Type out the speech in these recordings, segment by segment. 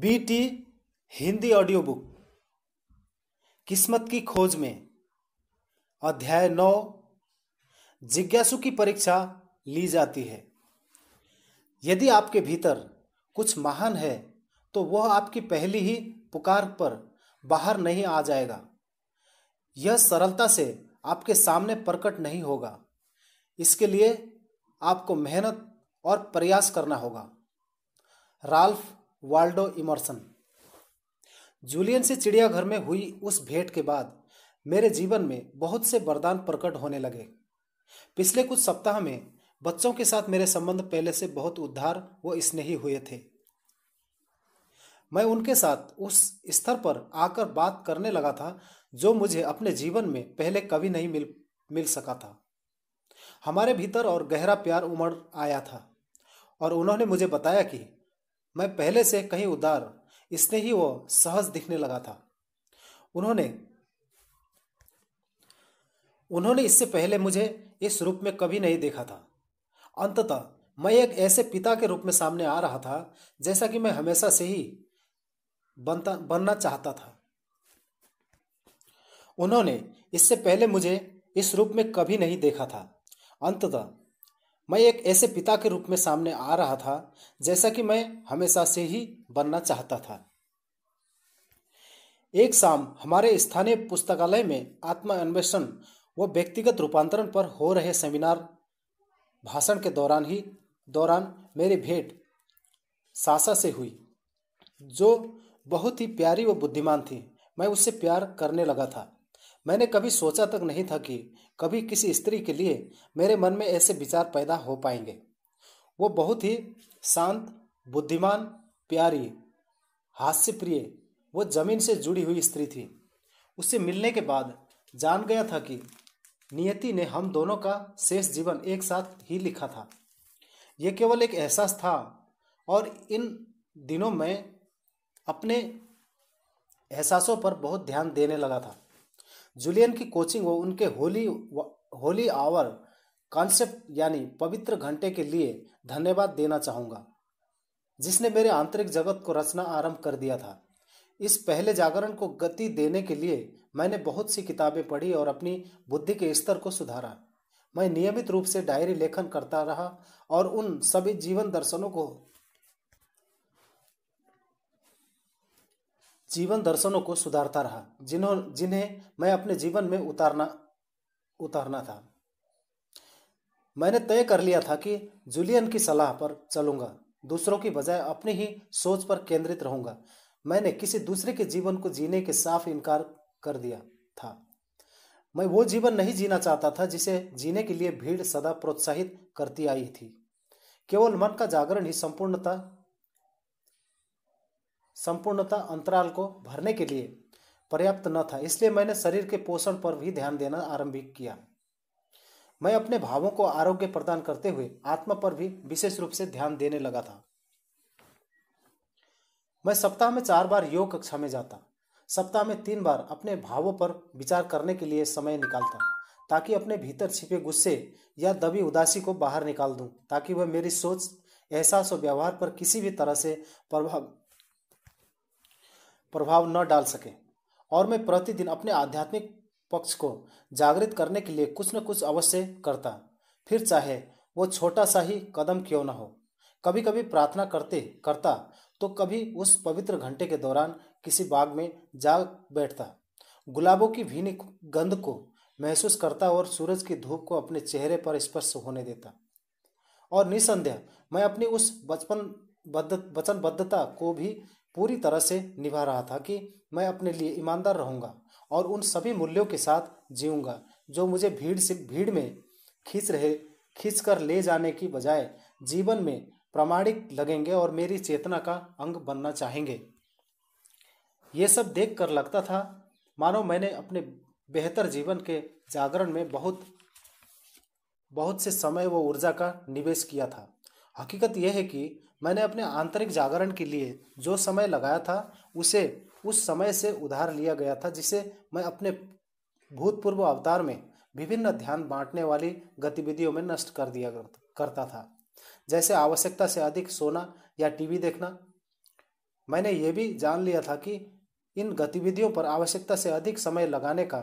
BT Hindi audio book किस्मत की खोज में, अध्याय नौ, जिज्ञासु की परीक्षा ली जाती है। यदि आपके भीतर कुछ महान है तो वह आपकी पहली ही पुकार पर बाहर नहीं आ जाएगा। यह सरलता से आपके सामने प्रकट नहीं होगा। इसके लिए आपको मेहनत और प्रयास करना होगा। Ralph Waldo immersion. जूलियन से चिड़ियाघर में हुई उस भेंट के बाद मेरे जीवन में बहुत से वरदान प्रकट होने लगे। पिछले कुछ सप्ताह में बच्चों के साथ मेरे संबंध पहले से बहुत उद्धार व स्नेही हुए थे। मैं उनके साथ उस स्तर पर आकर बात करने लगा था जो मुझे अपने जीवन में पहले कभी नहीं मिल मिल सका था। हमारे भीतर और गहरा प्यार उमड़ आया था और उन्होंने मुझे बताया कि मैं पहले से कहीं उदार इसने ही वो सहज दिखने लगा था। उन्होंने उन्होंने इससे पहले मुझे इस रूप में कभी नहीं देखा था। अंततः मैं एक ऐसे पिता के रूप में सामने आ रहा था, जैसा कि मैं हमेशा से ही बनता, बनना चाहता था। उन्होंने इससे पहले मुझे इस रूप में कभी नहीं देखा था। अंततः मैं एक ऐसे पिता के रूप में सामने आ रहा था, जैसा कि मैं हमेशा से ही बनना चाहता था। एक शाम हमारे स्थानीय पुस्तकालय में आत्मा अन्वेषण व व्यक्तिगत रूपांतरण पर हो रहे सेमिनार भाषण के दौरान ही, दौरान मेरी भेंट सासा से हुई, जो बहुत ही प्यारी व बुद्धिमान थी। मैं उससे प्यार करने लगा था। मैंने कभी सोचा तक नहीं था कि कभी किसी स्त्री के लिए मेरे मन में ऐसे विचार पैदा हो पाएँगे। वो बहुत ही शांत, बुद्धिमान, प्यारी हास्य प्रिय वो ज़मीन से जुड़ी हुई स्त्री थी। उससे मिलने के बाद जान गया था कि नियति ने हम दोनों का शेष जीवन एक साथ ही लिखा था। यह केवल एक एहसास था और इन दिनों में अपने एहसासों पर बहुत ध्यान देने लगा था। जूलियन की कोचिंग व उनके होली होली आवर कॉन्सेप्ट यानी पवित्र घंटे के लिए धन्यवाद देना चाहूँगा, जिसने मेरे आंतरिक जगत को रचना आरंभ कर दिया था। इस पहले जागरण को गति देने के लिए मैंने बहुत सी किताबें पढ़ी और अपनी बुद्धि के स्तर को सुधारा। मैं नियमित रूप से डायरी लेखन करता रहा और उन सभी जीवन दर्शनों को जीवन दर्शनों को सुधारता रहा, जिन्हों, जिन्हें मैं अपने जीवन में उतारना उतारना था। मैंने तय कर लिया था कि जूलियन की सलाह पर चलूँगा, दूसरों की बजाय अपनी ही सोच पर केंद्रित रहूँगा। मैंने किसी दूसरे के जीवन को जीने के साफ़ इनकार कर दिया था। मैं वो जीवन नहीं जीना चाहता था जिसे जीने के लिए भीड़ सदा प्रोत्साहित करती आई थी। केवल मन का जागरण ही संपूर्णता संपूर्णता अंतराल को भरने के लिए पर्याप्त न था, इसलिए मैंने शरीर के पोषण पर भी ध्यान देना आरंभ किया। मैं अपने भावों को आरोग्य प्रदान करते हुए आत्मा पर भी विशेष रूप से ध्यान देने लगा था। मैं सप्ताह में चार बार योग कक्षा में जाता, सप्ताह में तीन बार अपने भावों पर विचार करने के लिए समय निकालता, ताकि अपने भीतर छिपे गुस्से या दबी उदासी को बाहर निकाल दूँ, ताकि वह मेरी सोच, एहसास और व्यवहार पर किसी भी तरह से प्रभाव प्रभाव न डाल सके। और मैं प्रतिदिन अपने आध्यात्मिक पक्ष को जागृत करने के लिए कुछ न कुछ अवश्य करता। फिर चाहे वो छोटा सा ही कदम क्यों न हो। कभी कभी प्रार्थना करते, करता तो कभी उस पवित्र घंटे के दौरान किसी बाग में जा बैठता। गुलाबों की भीनी गंध को महसूस करता और सूरज की धूप को अपने चेहरे पर स्पर्श होने देता। और निसंदेह, मैं अपनी उस बचपन बद्ध, वचनबद्धता को भी पूरी तरह से निभा रहा था कि मैं अपने लिए ईमानदार रहूँगा और उन सभी मूल्यों के साथ जीऊँगा, जो मुझे भीड़ से, भीड़ में खींच रहे खींच कर ले जाने की बजाय जीवन में प्रामाणिक लगेंगे और मेरी चेतना का अंग बनना चाहेंगे। ये सब देख कर लगता था, मानो मैंने अपने बेहतर जीवन के जागरण में बहुत बहुत से समय व ऊर्जा का निवेश किया था। हकीकत यह है कि मैंने अपने आंतरिक जागरण के लिए जो समय लगाया था, उसे उस समय से उधार लिया गया था, जिसे मैं अपने भूतपूर्व अवतार में विभिन्न ध्यान बांटने वाली गतिविधियों में नष्ट कर दिया करता था। जैसे आवश्यकता से अधिक सोना या टीवी देखना, मैंने ये भी जान लिया था कि इन गतिविधियों पर आवश्यकता से अधिक समय लगाने का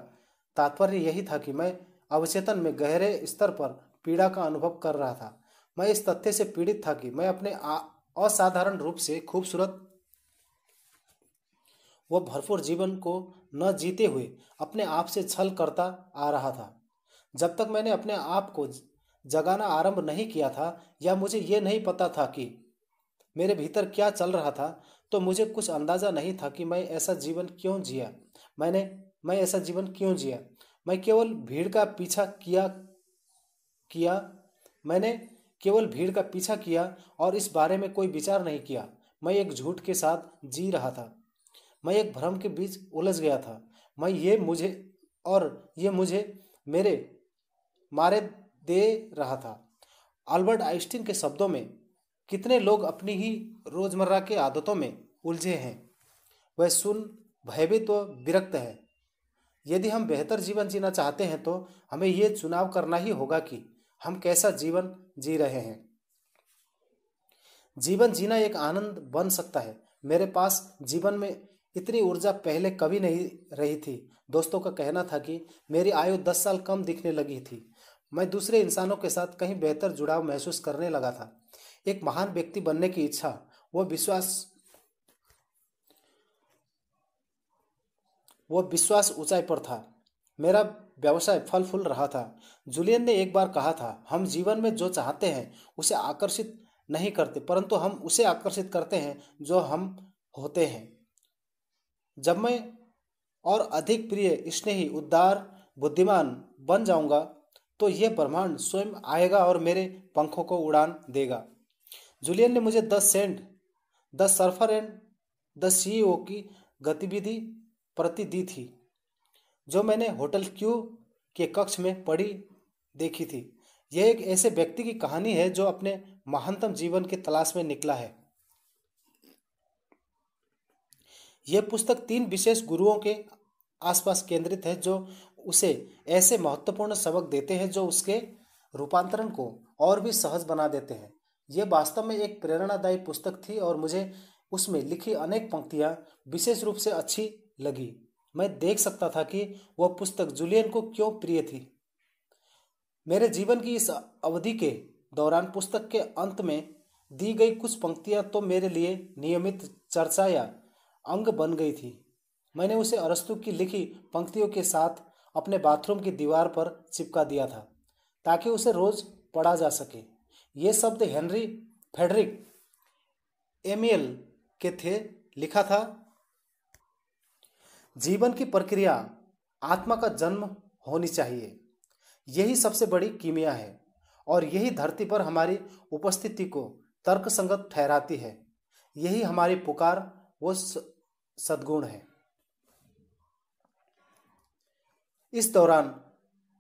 तात्पर्य यही था कि मैं अवचेतन में गहरे स्तर पर पीड़ा का अनुभव कर रहा था। मैं इस तथ्य से पीड़ित था कि मैं अपने असाधारण रूप से खूबसूरत वो भरपूर जीवन को न जीते हुए अपने आप से छल करता आ रहा था। जब तक मैंने अपने आप को जगाना आरंभ नहीं किया था या मुझे ये नहीं पता था कि मेरे भीतर क्या चल रहा था तो मुझे कुछ अंदाज़ा नहीं था कि मैं ऐसा जीवन क्यों जिया। मैंने, मैं ऐसा जीवन क्यों जिया? मैं केवल भीड़ का पीछा किया किया। मैंने केवल भीड़ का पीछा किया और इस बारे में कोई विचार नहीं किया। मैं एक झूठ के साथ जी रहा था। मैं एक भ्रम के बीच उलझ गया था। मैं ये मुझे और ये मुझे मेरे मारे दे रहा था। अल्बर्ट आइंस्टीन के शब्दों में, कितने लोग अपनी ही रोज़मर्रा के आदतों में उलझे हैं। वह सुन भयभीत व विरक्त है। यदि हम बेहतर जीवन जीना चाहते हैं तो हमें ये चुनाव करना ही होगा कि हम कैसा जीवन जी रहे हैं? जीवन जीना एक आनंद बन सकता है। मेरे पास जीवन में इतनी ऊर्जा पहले कभी नहीं रही थी। दोस्तों का कहना था कि मेरी आयु दस साल कम दिखने लगी थी। मैं दूसरे इंसानों के साथ कहीं बेहतर जुड़ाव महसूस करने लगा था। एक महान व्यक्ति बनने की इच्छा, वो विश्वास वो विश्वास ऊंचाई पर था। मेरा व्यवसाय फल फूल रहा था। जूलियन ने एक बार कहा था, हम जीवन में जो चाहते हैं, उसे आकर्षित नहीं करते, परंतु हम उसे आकर्षित करते हैं, जो हम होते हैं। जब मैं और अधिक प्रिय, स्नेही, उदार, बुद्धिमान बन जाऊँगा तो यह ब्रह्मांड स्वयं आएगा और मेरे पंखों को उड़ान देगा। जूलियन ने मुझे the saint the surfer and the CEO की गतिविधि प्रति दी थी। जो मैंने होटल क्यू के कक्ष में पढ़ी, देखी थी। यह एक ऐसे व्यक्ति की कहानी है जो अपने महानतम जीवन की तलाश में निकला है। यह पुस्तक तीन विशेष गुरुओं के आसपास केंद्रित है, जो उसे ऐसे महत्वपूर्ण सबक देते हैं जो उसके रूपांतरण को और भी सहज बना देते हैं। यह वास्तव में एक प्रेरणादायी पुस्तक थी और मुझे उसमें लिखी अनेक पंक्तियाँ विशेष रूप से अच्छी लगी। मैं देख सकता था कि वह पुस्तक जूलियन को क्यों प्रिय थी। मेरे जीवन की इस अवधि के दौरान पुस्तक के अंत में दी गई कुछ पंक्तियाँ तो मेरे लिए नियमित चर्चा या अंग बन गई थी। मैंने उसे अरस्तु की लिखी पंक्तियों के साथ अपने बाथरूम की दीवार पर चिपका दिया था, ताकि उसे रोज पढ़ा जा सके। ये शब्द हेनरी फेडरिक एमियल के थे, लिखा था जीवन की प्रक्रिया आत्मा का जन्म होनी चाहिए। यही सबसे बड़ी कीमिया है और यही धरती पर हमारी उपस्थिति को तर्कसंगत ठहराती है। यही हमारी पुकार, वो सद्गुण है। इस दौरान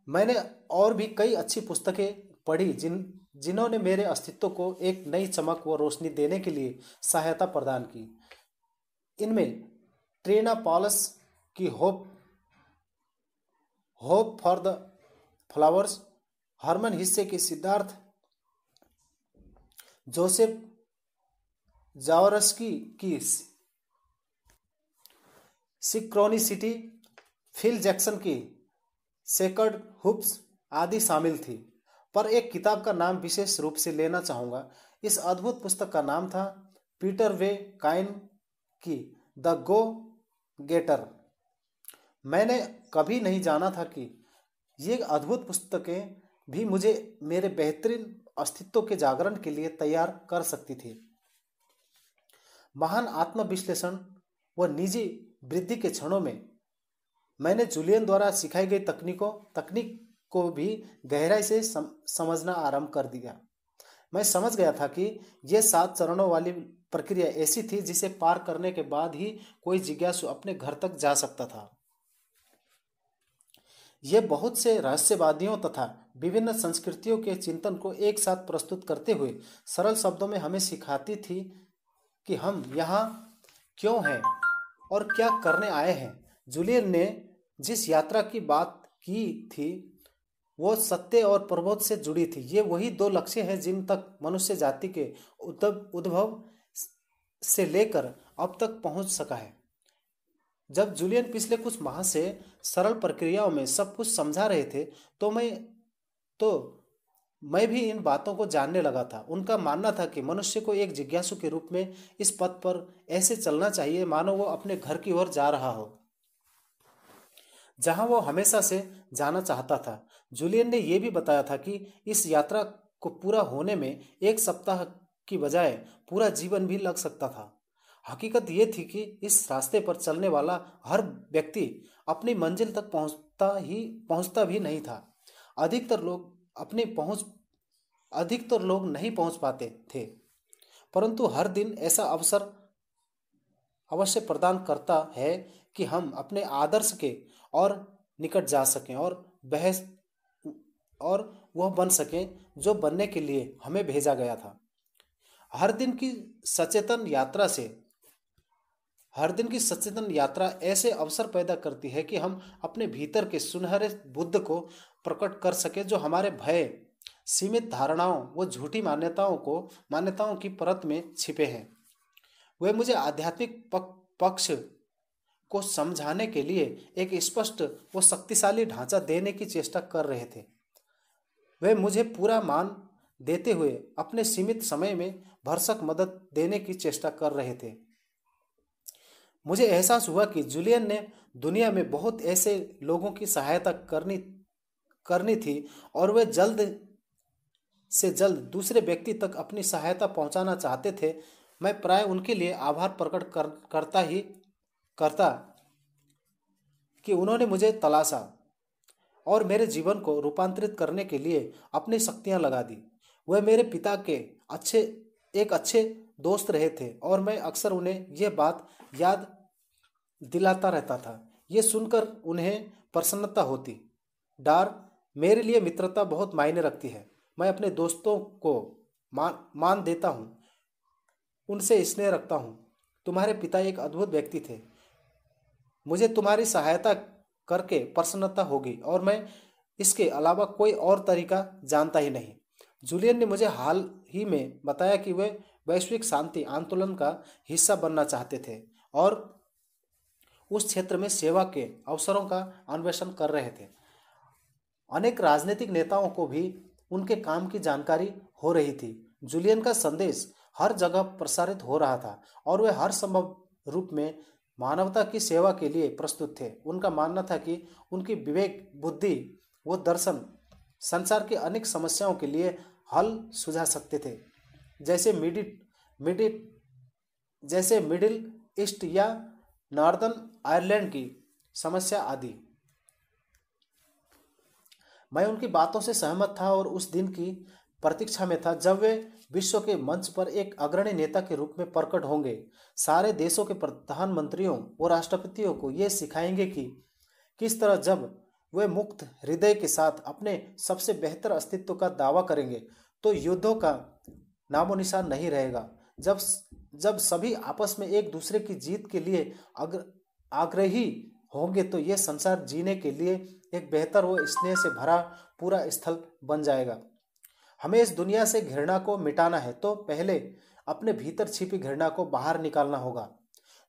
मैंने और भी कई अच्छी पुस्तकें पढ़ी, जिन, जिन्होंने मेरे अस्तित्व को एक नई चमक व रोशनी देने के लिए सहायता प्रदान की। इनमें ट्रेना पॉलस की hope hope for the flowers. Hermann Hesse के सिद्धार्थ, जोसेफ जावरस्की की सिक्रोनिसिटी, फिल जैक्सन की सेकर्ड हुप्स आदि शामिल थी। पर एक किताब का नाम विशेष रूप से लेना चाहूँगा। इस अद्भुत पुस्तक का नाम था पीटर वे काइन की द गो गेटर। मैंने कभी नहीं जाना था कि ये अद्भुत पुस्तकें भी मुझे मेरे बेहतरीन अस्तित्व के जागरण के लिए तैयार कर सकती थी। महान आत्मविश्लेषण व निजी वृद्धि के क्षणों में मैंने जूलियन द्वारा सिखाई गई तकनीकों तकनीक को भी गहराई से सम, समझना आरंभ कर दिया। मैं समझ गया था कि यह सात चरणों वाली प्रक्रिया ऐसी थी जिसे पार करने के बाद ही कोई जिज्ञासु अपने घर तक जा सकता था। यह बहुत से रहस्यवादियों तथा विभिन्न संस्कृतियों के चिंतन को एक साथ प्रस्तुत करते हुए सरल शब्दों में हमें सिखाती थी कि हम यहाँ क्यों हैं और क्या करने आए हैं। जूलियन ने जिस यात्रा की बात की थी, वो सत्य और प्रबोध से जुड़ी थी। ये वही दो लक्ष्य हैं जिन तक मनुष्य जाति के उद्भव से लेकर अब तक पहुँच सका है। जब जूलियन पिछले कुछ माह से सरल प्रक्रियाओं में सब कुछ समझा रहे थे तो मैं तो मैं भी इन बातों को जानने लगा था। उनका मानना था कि मनुष्य को एक जिज्ञासु के रूप में इस पथ पर ऐसे चलना चाहिए, मानो वो अपने घर की ओर जा रहा हो। जहाँ वो हमेशा से जाना चाहता था। जूलियन ने यह भी बताया था कि इस यात्रा को पूरा होने में एक सप्ताह की बजाय पूरा जीवन भी लग सकता था। हकीकत यह थी कि इस रास्ते पर चलने वाला हर व्यक्ति अपनी मंजिल तक पहुँचता ही, पहुँचता भी नहीं था। अधिकतर लोग अपनी पहुँच, अधिकतर लोग नहीं पहुँच पाते थे। परंतु हर दिन ऐसा अवसर अवश्य प्रदान करता है कि हम अपने आदर्श के और निकट जा सकें और बहस, और वह बन सकें जो बनने के लिए हमें भेजा गया था। हर दिन की सचेतन यात्रा से हर दिन की सचेतन यात्रा ऐसे अवसर पैदा करती है कि हम अपने भीतर के सुनहरे बुद्ध को प्रकट कर सके जो हमारे भय, सीमित धारणाओं व झूठी मान्यताओं को, मान्यताओं की परत में छिपे हैं। वे मुझे आध्यात्मिक पक्ष को समझाने के लिए एक स्पष्ट व शक्तिशाली ढांचा देने की चेष्टा कर रहे थे। वे मुझे पूरा मान देते हुए अपने सीमित समय में भरसक मदद देने की चेष्टा कर रहे थे। मुझे एहसास हुआ कि जूलियन ने दुनिया में बहुत ऐसे लोगों की सहायता करनी करनी थी और वे जल्द से जल्द दूसरे व्यक्ति तक अपनी सहायता पहुंचाना चाहते थे। मैं प्राय उनके लिए आभार प्रकट कर, करता ही करता कि उन्होंने मुझे तलाशा और मेरे जीवन को रूपांतरित करने के लिए अपनी शक्तियाँ लगा दी। वह मेरे पिता के अच्छे एक अच्छे दोस्त रहे थे और मैं अक्सर उन्हें यह बात याद दिलाता रहता था। ये सुनकर उन्हें प्रसन्नता होती। डार, मेरे लिए मित्रता बहुत मायने रखती है। मैं अपने दोस्तों को मान मान देता हूँ। उनसे स्नेह रखता हूँ। तुम्हारे पिता एक अद्भुत व्यक्ति थे। मुझे तुम्हारी सहायता करके प्रसन्नता होगी और मैं इसके अलावा कोई और तरीका जानता ही नहीं। जूलियन ने मुझे हाल ही में बताया कि वे वैश्विक शांति आंदोलन का हिस्सा बनना चाहते थे और उस क्षेत्र में सेवा के अवसरों का अन्वेषण कर रहे थे। अनेक राजनीतिक नेताओं को भी उनके काम की जानकारी हो रही थी। जूलियन का संदेश हर जगह प्रसारित हो रहा था और वे हर संभव रूप में मानवता की सेवा के लिए प्रस्तुत थे। उनका मानना था कि उनकी विवेक, बुद्धि व दर्शन संसार की अनेक समस्याओं के लिए हल सुझा सकते थे। जैसे मिडिल मिडिल जैसे मिडिल ईस्ट या नॉर्दर्न आयरलैंड की समस्या आदि। मैं उनकी बातों से सहमत था और उस दिन की प्रतीक्षा में था जब वे विश्व के मंच पर एक अग्रणी नेता के रूप में प्रकट होंगे। सारे देशों के प्रधानमंत्रियों और राष्ट्रपतियों को ये सिखाएँगे कि किस तरह जब वे मुक्त हृदय के साथ अपने सबसे बेहतर अस्तित्व का दावा करेंगे तो युद्धों का नामो निशान नहीं रहेगा। जब जब सभी आपस में एक दूसरे की जीत के लिए अग्र, आग्रही होंगे तो यह संसार जीने के लिए एक बेहतर व स्नेह से भरा पूरा स्थल बन जाएगा। हमें इस दुनिया से घृणा को मिटाना है तो पहले अपने भीतर छिपी घृणा को बाहर निकालना होगा।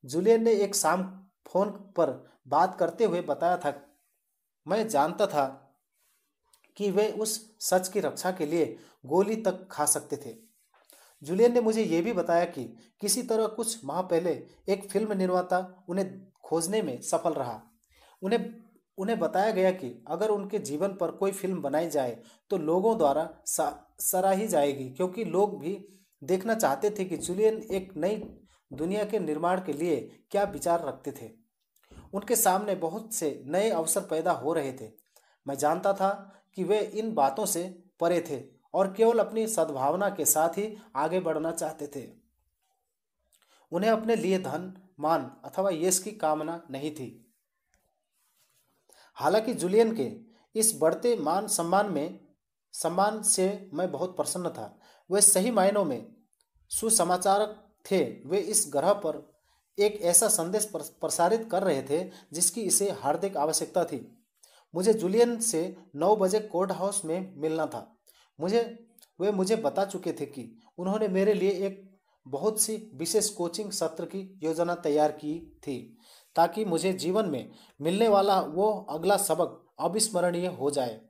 जूलियन ने एक शाम फ़ोन पर बात करते हुए बताया था, मैं जानता था कि वे उस सच की रक्षा के लिए गोली तक खा सकते थे। जूलियन ने मुझे यह भी बताया कि किसी तरह कुछ माह पहले एक फ़िल्म निर्माता उन्हें खोजने में सफल रहा। उन्हें उन्हें बताया गया कि अगर उनके जीवन पर कोई फ़िल्म बनाई जाए तो लोगों द्वारा सराही जाएगी, क्योंकि लोग भी देखना चाहते थे कि जूलियन एक नई दुनिया के निर्माण के लिए क्या विचार रखते थे। उनके सामने बहुत से नए अवसर पैदा हो रहे थे। मैं जानता था कि वे इन बातों से परे थे। और केवल अपनी सद्भावना के साथ ही आगे बढ़ना चाहते थे। उन्हें अपने लिए धन, मान अथवा यश की कामना नहीं थी। हालाँकि जूलियन के इस बढ़ते मान सम्मान में, सम्मान से मैं बहुत प्रसन्न था। वे सही मायनों में सुसमाचारक थे। वे इस ग्रह पर एक ऐसा संदेश प्रसारित कर रहे थे जिसकी इसे हार्दिक आवश्यकता थी। मुझे जूलियन से नौ बजे कोर्ट हाउस में मिलना था। मुझे, वे मुझे बता चुके थे कि उन्होंने मेरे लिए एक बहुत सी विशेष कोचिंग सत्र की योजना तैयार की थी, ताकि मुझे जीवन में मिलने वाला वो अगला सबक अविस्मरणीय हो जाए।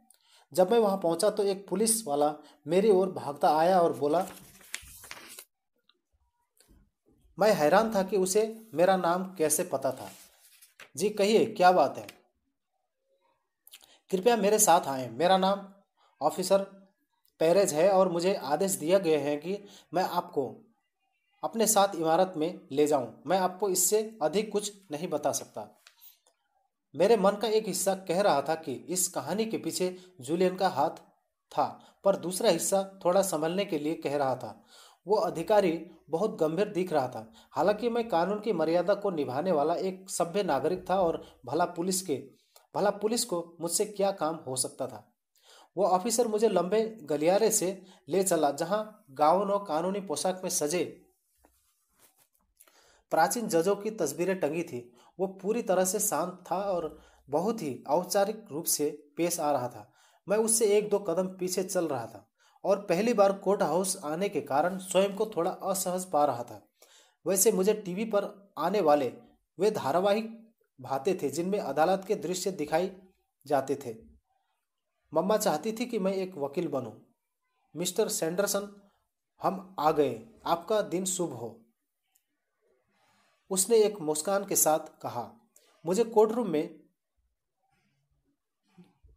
जब मैं वहाँ पहुँचा तो एक पुलिस वाला मेरी ओर भागता आया और बोला, मैं हैरान था कि उसे मेरा नाम कैसे पता था। जी कहिए, क्या बात है? कृपया मेरे साथ आए। मेरा नाम ऑफिसर पेरेज है और मुझे आदेश दिया गया है कि मैं आपको अपने साथ इमारत में ले जाऊँ। मैं आपको इससे अधिक कुछ नहीं बता सकता। मेरे मन का एक हिस्सा कह रहा था कि इस कहानी के पीछे जूलियन का हाथ था, पर दूसरा हिस्सा थोड़ा संभलने के लिए कह रहा था। वो अधिकारी बहुत गंभीर दिख रहा था। हालाँकि मैं कानून की मर्यादा को निभाने वाला एक सभ्य नागरिक था और भला पुलिस के, भला पुलिस को मुझसे क्या काम हो सकता था? वो ऑफिसर मुझे लंबे गलियारे से ले चला, जहाँ गाउन और कानूनी पोशाक में सजे। प्राचीन जजों की तस्वीरें टंगी थी। वो पूरी तरह से शांत था और बहुत ही औपचारिक रूप से पेश आ रहा था। मैं उससे एक दो कदम पीछे चल रहा था और पहली बार कोर्ट हाउस आने के कारण स्वयं को थोड़ा असहज पा रहा था। वैसे मुझे टीवी पर आने वाले वे धारावाहिक भाते थे जिनमें अदालत के दृश्य दिखाई जाते थे। मम्मा चाहती थी कि मैं एक वकील बनूं। मिस्टर सैंडरसन, हम आ गए। आपका दिन शुभ हो। उसने एक मुस्कान के साथ कहा, मुझे कोर्ट रूम में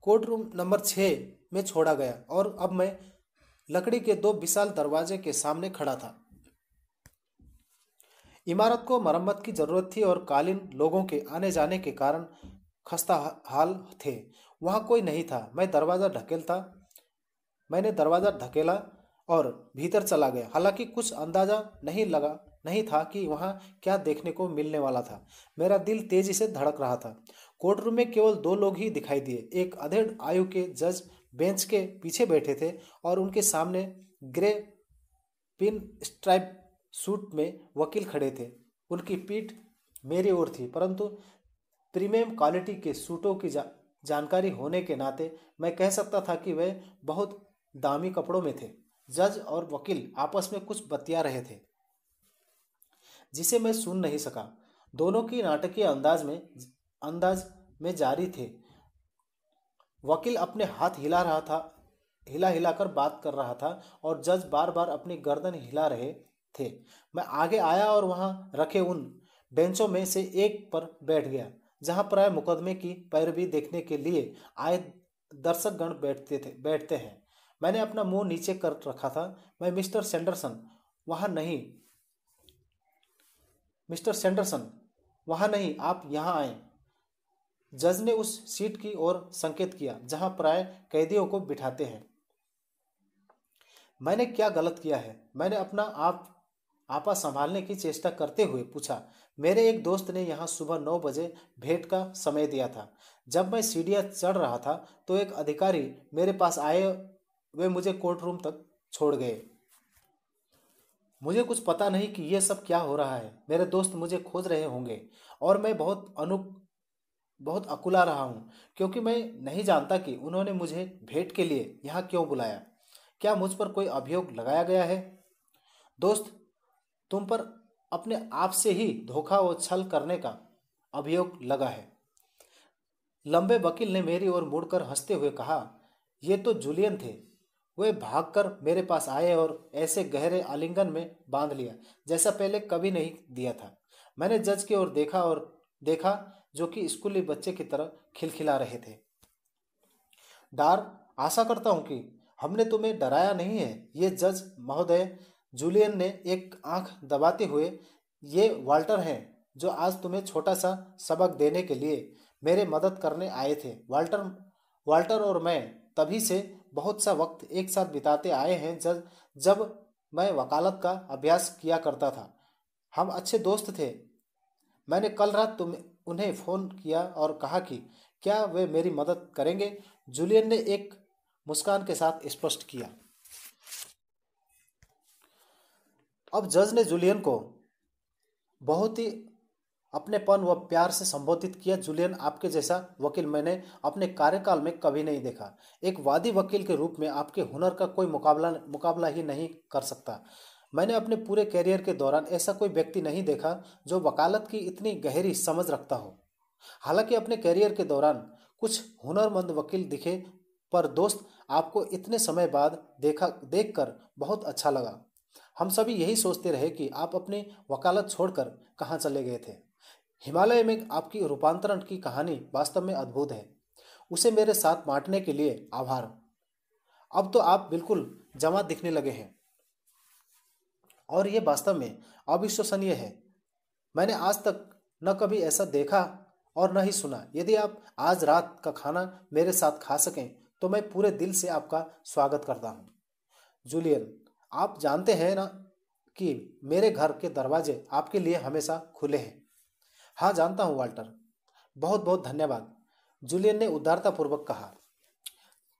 कोर्ट रूम नंबर छः में छोड़ा गया और अब मैं लकड़ी के दो विशाल दरवाजे के सामने खड़ा था। इमारत को मरम्मत की ज़रूरत थी और कालीन लोगों के आने जाने के कारण खस्ता हाल थे। वहाँ कोई नहीं था। मैं दरवाज़ा ढकेलता मैंने दरवाज़ा ढकेला और भीतर चला गया। हालाँकि कुछ अंदाज़ा नहीं लगा नहीं था कि वहाँ क्या देखने को मिलने वाला था। मेरा दिल तेज़ी से धड़क रहा था। कोर्ट रूम में केवल दो लोग ही दिखाई दिए। एक अधेड़ आयु के जज बेंच के पीछे बैठे थे और उनके सामने ग्रे पिन स्ट्राइप सूट में वकील खड़े थे। उनकी पीठ मेरी ओर थी परंतु प्रीमियम क्वालिटी के सूटों की जा, जानकारी होने के नाते मैं कह सकता था कि वे बहुत दामी कपड़ों में थे। जज और वकील आपस में कुछ बतिया रहे थे, जिसे मैं सुन नहीं सका। दोनों की नाटकीय अंदाज में अंदाज में जारी थे। वकील अपने हाथ हिला रहा था, हिला हिलाकर बात कर रहा था और जज बार बार अपनी गर्दन हिला रहे थे। मैं आगे आया और वहाँ रखे उन बेंचों में से एक पर बैठ गया। जहाँ प्राय मुकदमे की पैरवी देखने के लिए आए दर्शक गण बैठते थे, बैठते हैं। मैंने अपना मुँह नीचे कर रखा था। मैं मिस्टर सेंडरसन, वहाँ नहीं। मिस्टर सेंडरसन, वहाँ नहीं, आप यहाँ आए। जज ने उस सीट की ओर संकेत किया, जहाँ प्राय कैदियों को बिठाते हैं। मैंने क्या गलत किया है? मैंने अपना आप, आपा संभालने की चेष्टा करते हुए पूछा मेरे एक दोस्त ने यहाँ सुबह नौ बजे भेंट का समय दिया था। जब मैं सीढ़ियाँ चढ़ रहा था तो एक अधिकारी मेरे पास आए, वे मुझे कोर्ट रूम तक छोड़ गए। मुझे कुछ पता नहीं कि यह सब क्या हो रहा है। मेरे दोस्त मुझे खोज रहे होंगे और मैं बहुत अनु, बहुत अकुला रहा हूँ, क्योंकि मैं नहीं जानता कि उन्होंने मुझे भेंट के लिए यहाँ क्यों बुलाया। क्या मुझ पर कोई अभियोग लगाया गया है? दोस्त, तुम पर अपने आप से ही धोखा व छल करने का अभियोग लगा है। लंबे वकील ने मेरी ओर मुड़कर हँसते हुए कहा, ये तो जूलियन थे। वे भागकर मेरे पास आए और ऐसे गहरे आलिंगन में बाँध लिया, जैसा पहले कभी नहीं दिया था। मैंने जज की ओर देखा और देखा जो कि स्कूली बच्चे की तरह खिलखिला रहे थे। डार, आशा करता हूँ कि हमने तुम्हें डराया नहीं है। ये जज महोदय जूलियन ने एक आँख दबाते हुए, ये वाल्टर हैं, जो आज तुम्हें छोटा सा सबक देने के लिए मेरे मदद करने आए थे। वाल्टर वाल्टर और मैं तभी से बहुत सा वक्त एक साथ बिताते आए हैं जब जब मैं वकालत का अभ्यास किया करता था। हम अच्छे दोस्त थे। मैंने कल रात तुम, उन्हें फ़ोन किया और कहा कि, क्या वे मेरी मदद करेंगे? जूलियन ने एक मुस्कान के साथ स्पष्ट किया। अब जज ने जूलियन को बहुत ही अपनेपन व प्यार से संबोधित किया। जूलियन आपके जैसा वकील मैंने अपने कार्यकाल में कभी नहीं देखा। एक वादी वकील के रूप में आपके हुनर का कोई मुकाबला मुकाबला ही नहीं कर सकता। मैंने अपने पूरे कैरियर के दौरान ऐसा कोई व्यक्ति नहीं देखा जो वकालत की इतनी गहरी समझ रखता हो। हालाँकि अपने कैरियर के दौरान कुछ हुनरमंद वकील दिखे, पर दोस्त आपको इतने समय बाद देखा, देखकर बहुत अच्छा लगा। हम सभी यही सोचते रहे कि आप अपनी वकालत छोड़कर कहाँ चले गए थे। हिमालय में आपकी रूपांतरण की कहानी वास्तव में अद्भुत है। उसे मेरे साथ बांटने के लिए आभार। अब तो आप बिल्कुल जमा दिखने लगे हैं। और ये वास्तव में अविश्वसनीय है। मैंने आज तक न कभी ऐसा देखा और न ही सुना। यदि आप आज रात का खाना मेरे साथ खा सकें तो मैं पूरे दिल से आपका स्वागत करता हूँ। जूलियन आप जानते हैं ना कि मेरे घर के दरवाजे आपके लिए हमेशा खुले हैं। हाँ जानता हूँ, वाल्टर। बहुत बहुत धन्यवाद। जूलियन ने उदारतापूर्वक कहा,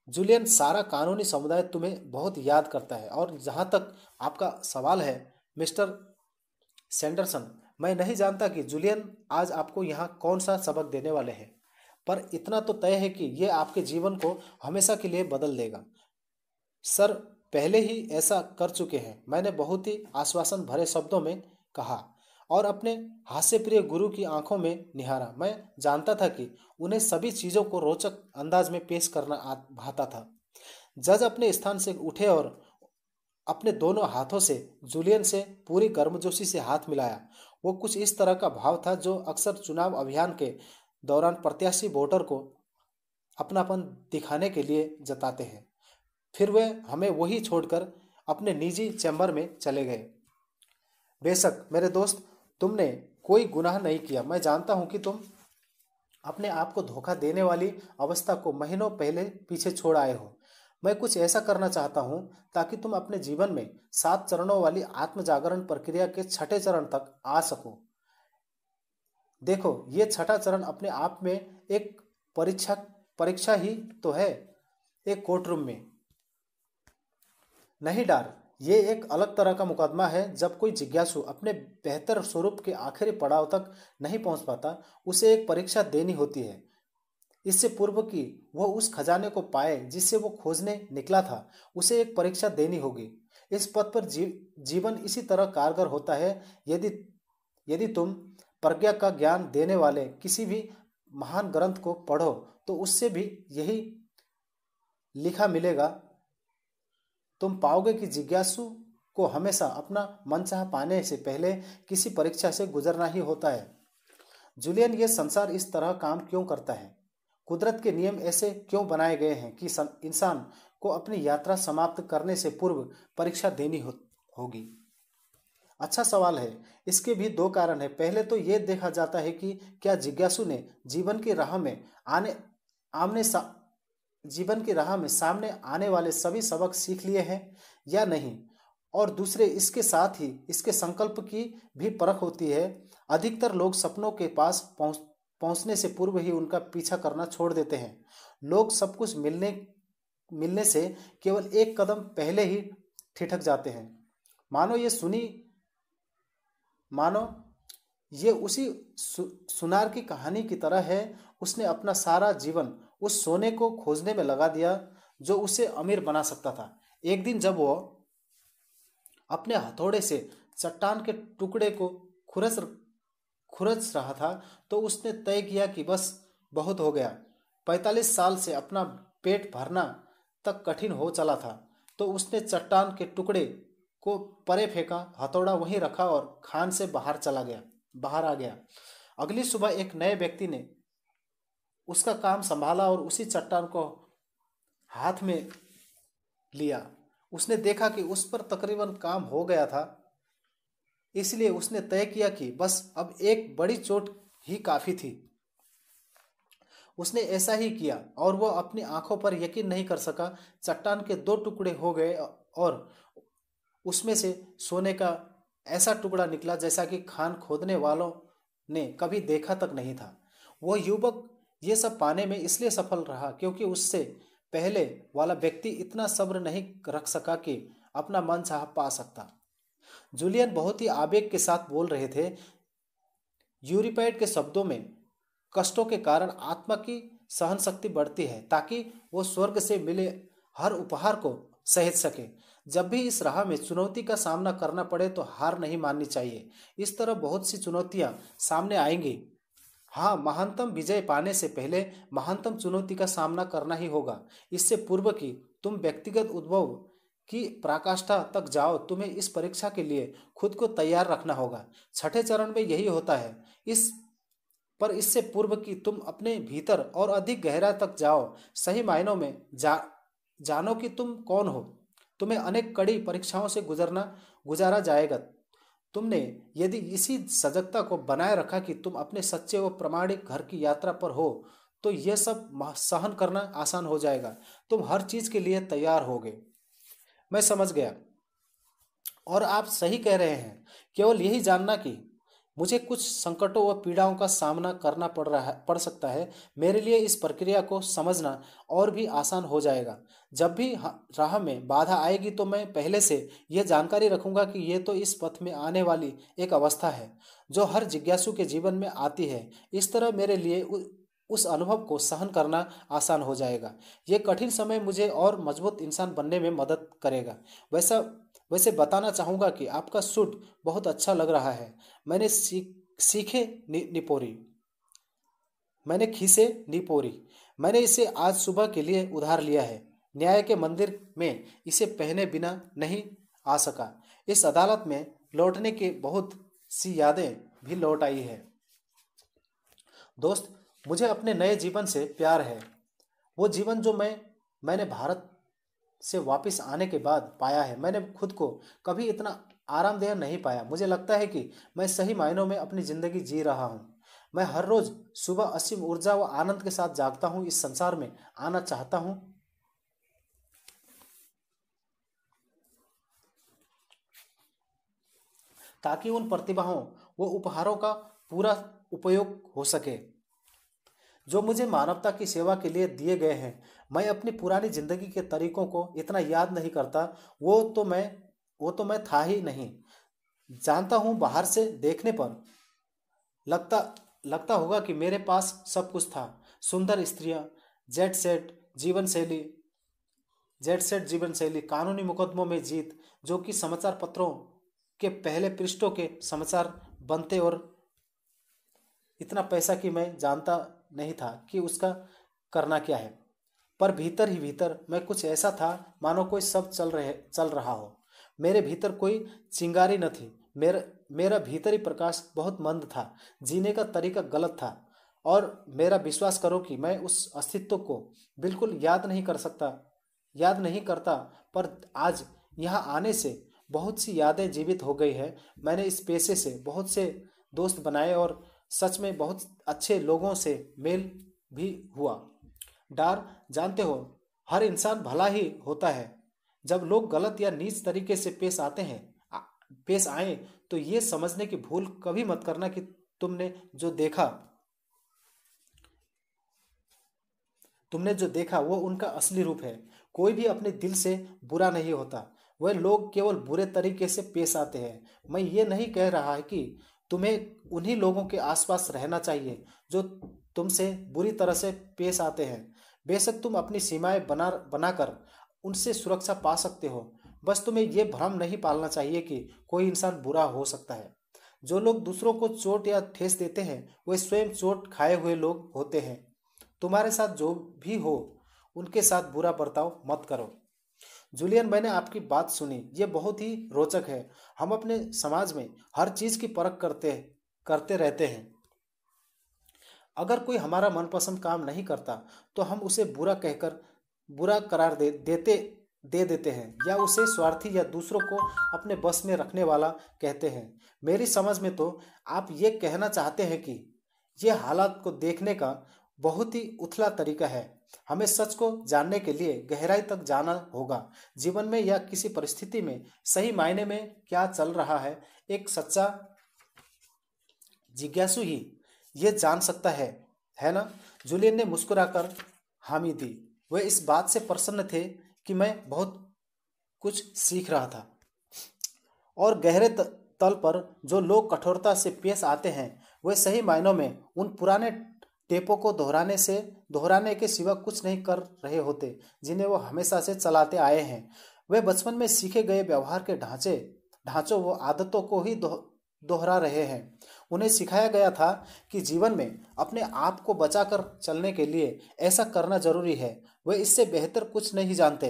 जूलियन, सारा कानूनी समुदाय तुम्हें बहुत याद करता है और जहाँ तक आपका सवाल है, मिस्टर सैंडरसन, मैं नहीं जानता कि जूलियन आज आपको यहाँ कौन सा सबक देने वाले हैं, पर इतना तो तय है कि ये आपके जीवन को हमेशा के लिए बदल देगा। सर पहले ही ऐसा कर चुके हैं। मैंने बहुत ही आश्वासन भरे शब्दों में कहा और अपने हास्यप्रिय गुरु की आँखों में निहारा। मैं जानता था कि उन्हें सभी चीज़ों को रोचक अंदाज में पेश करना भाता था। जज अपने स्थान से उठे और अपने दोनों हाथों से, जूलियन से पूरी गर्मजोशी से हाथ मिलाया। वो कुछ इस तरह का भाव था जो अक्सर चुनाव अभियान के दौरान प्रत्याशी वोटर को अपनापन दिखाने के लिए जताते हैं। फिर वे हमें वही छोड़कर अपने निजी चैम्बर में चले गए। बेशक, मेरे दोस्त, तुमने कोई गुनाह नहीं किया। मैं जानता हूँ कि तुम अपने आप को धोखा देने वाली अवस्था को महीनों पहले पीछे छोड़ आए हो। मैं कुछ ऐसा करना चाहता हूँ ताकि तुम अपने जीवन में सात चरणों वाली आत्म जागरण प्रक्रिया के छठे चरण तक आ सको। देखो, ये छठा चरण अपने आप में एक परीक्षा परीक्षा ही तो है, एक कोर्ट रूम में। नहीं डार। ये एक अलग तरह का मुकदमा है। जब कोई जिज्ञासु अपने बेहतर स्वरूप के आखिरी पड़ाव तक नहीं पहुँच पाता उसे एक परीक्षा देनी होती है। इससे पूर्व कि वह उस खजाने को पाए जिससे वो खोजने निकला था उसे एक परीक्षा देनी होगी। इस पद पर जी, जीवन इसी तरह कारगर होता है। यदि यदि तुम प्रज्ञा का ज्ञान देने वाले किसी भी महान ग्रंथ को पढ़ो तो उससे भी यही लिखा मिलेगा। तुम पाओगे कि जिज्ञासु को हमेशा अपना मनचाह पाने से पहले किसी परीक्षा से गुजरना ही होता है। जूलियन ये संसार इस तरह काम क्यों करता है? कुदरत के नियम ऐसे क्यों बनाए गए हैं कि इंसान को अपनी यात्रा समाप्त करने से पूर्व परीक्षा देनी हो, होगी? अच्छा सवाल है। इसके भी दो कारण है। पहले तो ये देखा जाता है कि क्या जिज्ञासु ने जीवन की राह में आने आमने सा जीवन की राह में सामने आने वाले सभी सबक सीख लिए हैं या नहीं? और दूसरे इसके साथ ही इसके संकल्प की भी परख होती है। अधिकतर लोग सपनों के पास पहुँच पहुँचने से पूर्व ही उनका पीछा करना छोड़ देते हैं। लोग सब कुछ मिलने मिलने से केवल एक कदम पहले ही ठिठक जाते हैं। मानो ये सुनी मानो ये उसी सु, सुनार की कहानी की तरह है। उसने अपना सारा जीवन उस सोने को खोजने में लगा दिया जो उसे अमीर बना सकता था। एक दिन जब वो अपने हथौड़े से चट्टान के टुकड़े को खुरस खुरच रहा था तो उसने तय किया कि बस बहुत हो गया। पैतालीस साल से अपना पेट भरना तक कठिन हो चला था तो उसने चट्टान के टुकड़े को परे फेंका, हथौड़ा वहीं रखा और खान से बाहर चला गया, बाहर आ गया। अगली सुबह एक नए व्यक्ति ने उसका काम संभाला और उसी चट्टान को हाथ में लिया। उसने देखा कि उस पर तकरीबन काम हो गया था। इसलिए उसने तय किया कि बस अब एक बड़ी चोट ही काफ़ी थी। उसने ऐसा ही किया और वह अपनी आँखों पर यकीन नहीं कर सका। चट्टान के दो टुकड़े हो गए और उसमें से सोने का ऐसा टुकड़ा निकला जैसा कि खान खोदने वालों ने कभी देखा तक नहीं था। वह युवक ये सब पाने में इसलिए सफल रहा क्योंकि उससे पहले वाला व्यक्ति इतना सब्र नहीं रख सका कि अपना मन चाह पा सकता। जूलियन बहुत ही आवेग के साथ बोल रहे थे यूरिपाइड के शब्दों में कष्टों के कारण आत्मा की सहन शक्ति बढ़ती है ताकि वो स्वर्ग से मिले हर उपहार को सहेज सके। जब भी इस राह में चुनौती का सामना करना पड़े तो हार नहीं माननी चाहिए। इस तरह बहुत सी चुनौतियाँ सामने आएँगी। हाँ महानतम विजय पाने से पहले महानतम चुनौती का सामना करना ही होगा। इससे पूर्व की तुम व्यक्तिगत उद्भव की पराकाष्ठा तक जाओ, तुम्हें इस परीक्षा के लिए खुद को तैयार रखना होगा। छठे चरण में यही होता है। इस, पर इससे पूर्व कि तुम अपने भीतर और अधिक गहरा तक जाओ। सही मायनों में जा, जानो कि तुम कौन हो। तुम्हें अनेक कड़ी परीक्षाओं से गुजरना, गुजारा जाएगा। तुमने यदि इसी सजगता को बनाए रखा कि तुम अपने सच्चे व प्रमाणिक घर की यात्रा पर हो तो यह सब सहन करना आसान हो जाएगा। तुम हर चीज़ के लिए तैयार हो गए मैं समझ गया। और आप सही कह रहे हैं। केवल यही जानना कि मुझे कुछ संकटों व पीड़ाओं का सामना करना पड़ रहा है, पड़ सकता है। मेरे लिए इस प्रक्रिया को समझना और भी आसान हो जाएगा। जब भी राह में बाधा आएगी तो मैं पहले से यह जानकारी रखूँगा कि यह तो इस पथ में आने वाली एक अवस्था है, जो हर जिज्ञासु के जीवन में आती है। इस तरह मेरे लिए उस अनुभव को सहन करना आसान हो जाएगा। ये कठिन समय मुझे और मज़बूत इंसान बनने में मदद करेगा। वैसा, वैसे बताना चाहूँगा कि आपका सूट बहुत अच्छा लग रहा है। मैंने सीख नि, निपोरी। मैंने खीसे निपोरी। मैंने इसे आज सुबह के लिए उधार लिया है। न्याय के मंदिर में इसे पहने बिना नहीं आ सका। इस अदालत में लौटने के बहुत सी यादें भी लौट आई है। दोस्त मुझे अपने नए जीवन से प्यार है। वो जीवन जो मैं मैंने भारत से वापस आने के बाद पाया है। मैंने खुद को कभी इतना आरामदेह नहीं पाया। मुझे लगता है कि मैं सही मायनों में अपनी ज़िंदगी जी रहा हूँ। मैं हर रोज़ सुबह असीम ऊर्जा व आनंद के साथ जागता हूँ। इस संसार में आना चाहता हूँ। ताकि उन प्रतिभाओं व उपहारों का पूरा उपयोग हो सके। जो मुझे मानवता की सेवा के लिए दिए गए हैं, मैं अपनी पुरानी ज़िंदगी के तरीकों को इतना याद नहीं करता। वो तो मैं वो तो मैं था ही नहीं। जानता हूँ बाहर से देखने पर। लगता लगता होगा कि मेरे पास सब कुछ था। सुंदर स्त्रियाँ, जेट सेट, जीवन शैली, जेट सेट, जीवन शैली, कानूनी मुकदमों में जीत, जो कि समाचार पत्रों के पहले पृष्ठों के समाचार बनते और इतना पैसा कि मैं जानता नहीं था कि उसका करना क्या है। पर भीतर ही भीतर मैं कुछ ऐसा था, मानो कोई सब चल रहे, चल रहा हो। मेरे भीतर कोई चिंगारी न थी। मेरा मेरा भीतरी प्रकाश बहुत मंद था, जीने का तरीका गलत था। और मेरा विश्वास करो कि मैं उस अस्तित्व को बिल्कुल याद नहीं कर सकता, याद नहीं करता, पर आज यहाँ आने से बहुत सी यादें जीवित हो गई है। मैंने इस पेशे से बहुत से दोस्त बनाए और सच में बहुत अच्छे लोगों से मेल भी हुआ। डार, जानते हो, हर इंसान भला ही होता है। जब लोग गलत या नीच तरीके से पेश आते हैं पेश आए तो ये समझने की भूल कभी मत करना कि तुमने जो देखा, तुमने जो देखा वो उनका असली रूप है। कोई भी अपने दिल से बुरा नहीं होता। वह लोग केवल बुरे तरीके से पेश आते हैं। मैं ये नहीं कह रहा है कि तुम्हें उन्हीं लोगों के आसपास रहना चाहिए जो तुमसे बुरी तरह से पेश आते हैं। बेशक तुम अपनी सीमाएँ बना, बनाकर उनसे सुरक्षा पा सकते हो। बस तुम्हें यह भ्रम नहीं पालना चाहिए कि कोई इंसान बुरा हो सकता है। जो लोग दूसरों को चोट या ठेस देते हैं, वे स्वयं चोट खाए हुए लोग होते हैं। तुम्हारे साथ जो भी हो, उनके साथ बुरा बर्ताव मत करो। जूलियन मैंने आपकी बात सुनी। ये बहुत ही रोचक है। हम अपने समाज में हर चीज़ की परख करते करते रहते हैं। अगर कोई हमारा मनपसंद काम नहीं करता तो हम उसे बुरा कहकर बुरा करार दे, देते दे देते हैं या उसे स्वार्थी या दूसरों को अपने बस में रखने वाला कहते हैं। मेरी समझ में तो आप ये कहना चाहते हैं कि ये हालात को देखने का बहुत ही उथला तरीका है। हमें सच को जानने के लिए गहराई तक जाना होगा। जीवन में या किसी परिस्थिति में सही मायने में क्या चल रहा है, एक सच्चा जिज्ञासु ही ये जान सकता है है ना? जूलियन ने मुस्कुराकर हामी दी। वे इस बात से प्रसन्न थे कि मैं बहुत कुछ सीख रहा था। और गहरे तल पर जो लोग कठोरता से पेश आते हैं, वे सही मायनों में उन पुराने टेपों को दोहराने से, दोहराने के सिवा कुछ नहीं कर रहे होते, जिन्हें वो हमेशा से चलाते आए हैं। वे बचपन में सीखे गए व्यवहार के ढांचे, ढांचों व आदतों को ही दोहरा रहे हैं। उन्हें सिखाया गया था कि जीवन में अपने आप को बचाकर चलने के लिए ऐसा करना ज़रूरी है। वे इससे बेहतर कुछ नहीं जानते।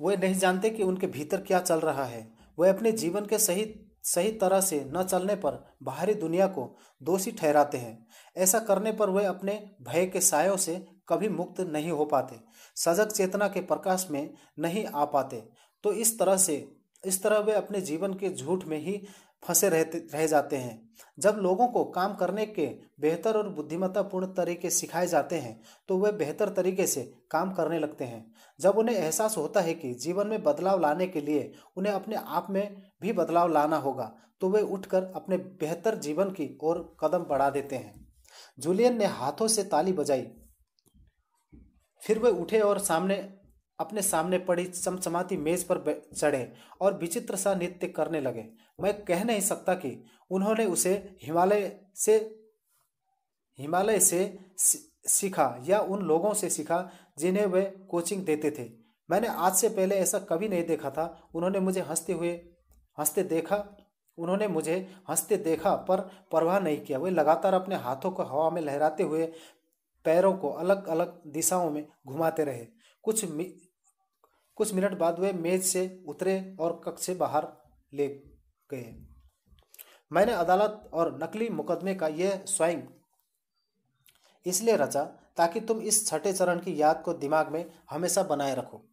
वे नहीं जानते कि उनके भीतर क्या चल रहा है। वे अपने जीवन के सही सही तरह से न चलने पर बाहरी दुनिया को दोषी ठहराते हैं। ऐसा करने पर वे अपने भय के सायों से कभी मुक्त नहीं हो पाते। सजग चेतना के प्रकाश में नहीं आ पाते। तो इस तरह से, इस तरह वे अपने जीवन के झूठ में ही फंसे रहते, रह जाते हैं। जब लोगों को काम करने के बेहतर और बुद्धिमत्तापूर्ण तरीके सिखाए जाते हैं तो वे बेहतर तरीके से काम करने लगते हैं। जब उन्हें एहसास होता है कि जीवन में बदलाव लाने के लिए उन्हें अपने आप में भी बदलाव लाना होगा तो वे उठकर अपने बेहतर जीवन की ओर कदम बढ़ा देते हैं। जूलियन ने हाथों से ताली बजाई। फिर वे उठे और सामने, अपने सामने पड़ी चमचमाती मेज पर चढ़े और विचित्र सा नृत्य करने लगे। मैं कह नहीं सकता कि उन्होंने उसे हिमालय से हिमालय से सीखा या उन लोगों से सीखा जिन्हें वे कोचिंग देते थे। मैंने आज से पहले ऐसा कभी नहीं देखा था। उन्होंने मुझे हँसते हुए, हँसते देखा, उन्होंने मुझे हँसते देखा पर परवाह नहीं किया। वे लगातार अपने हाथों को हवा में लहराते हुए पैरों को अलग अलग दिशाओं में घुमाते रहे। कुछ मि... कुछ मिनट बाद वे मेज से उतरे और कक्ष से बाहर ले गए मैंने अदालत और नकली मुकदमे का यह स्वयं इसलिए रचा ताकि तुम इस छठे चरण की याद को दिमाग में हमेशा बनाए रखो।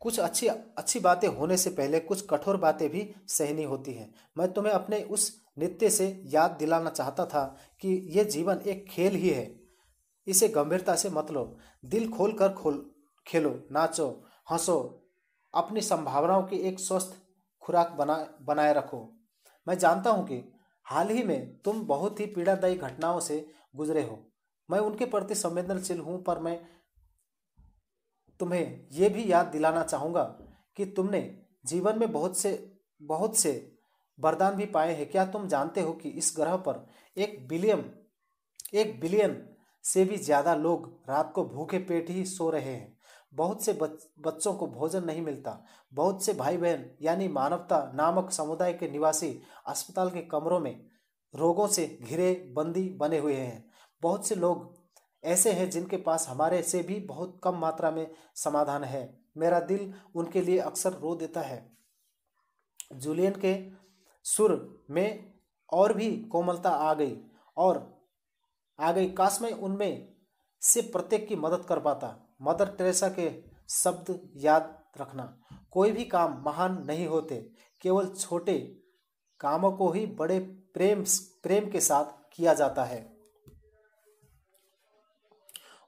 कुछ अच्छी अच्छी बातें होने से पहले कुछ कठोर बातें भी सहनी होती हैं। मैं तुम्हें अपने उस नृत्य से याद दिलाना चाहता था कि यह जीवन एक खेल ही है। इसे गंभीरता से मत लो। दिल खोल कर खोल खेलो, नाचो, हंसो, अपनी संभावनाओं की एक स्वस्थ खुराक बना, बनाए रखो। मैं जानता हूँ कि हाल ही में तुम बहुत ही पीड़ादायी घटनाओं से गुजरे हो। मैं उनके प्रति संवेदनशील हूँ, पर मैं तुम्हें यह भी याद दिलाना चाहूँगा कि तुमने जीवन में बहुत से बहुत से वरदान भी पाए हैं। क्या तुम जानते हो कि इस ग्रह पर एक बिलियन एक बिलियन से भी ज़्यादा लोग रात को भूखे पेट ही सो रहे हैं? बहुत से बच, बच्चों को भोजन नहीं मिलता। बहुत से भाई बहन यानी मानवता नामक समुदाय के निवासी अस्पताल के कमरों में रोगों से घिरे बंदी बने हुए हैं। बहुत से लोग ऐसे हैं जिनके पास हमारे से भी बहुत कम मात्रा में समाधान है। मेरा दिल उनके लिए अक्सर रो देता है। जूलियन के सुर में और भी कोमलता आ गई और आ गई। काश में उनमें से प्रत्येक की मदद कर पाता। मदर टेरेसा के शब्द याद रखना। कोई भी काम महान नहीं होते, केवल छोटे कामों को ही बड़े प्रेम प्रेम के साथ किया जाता है।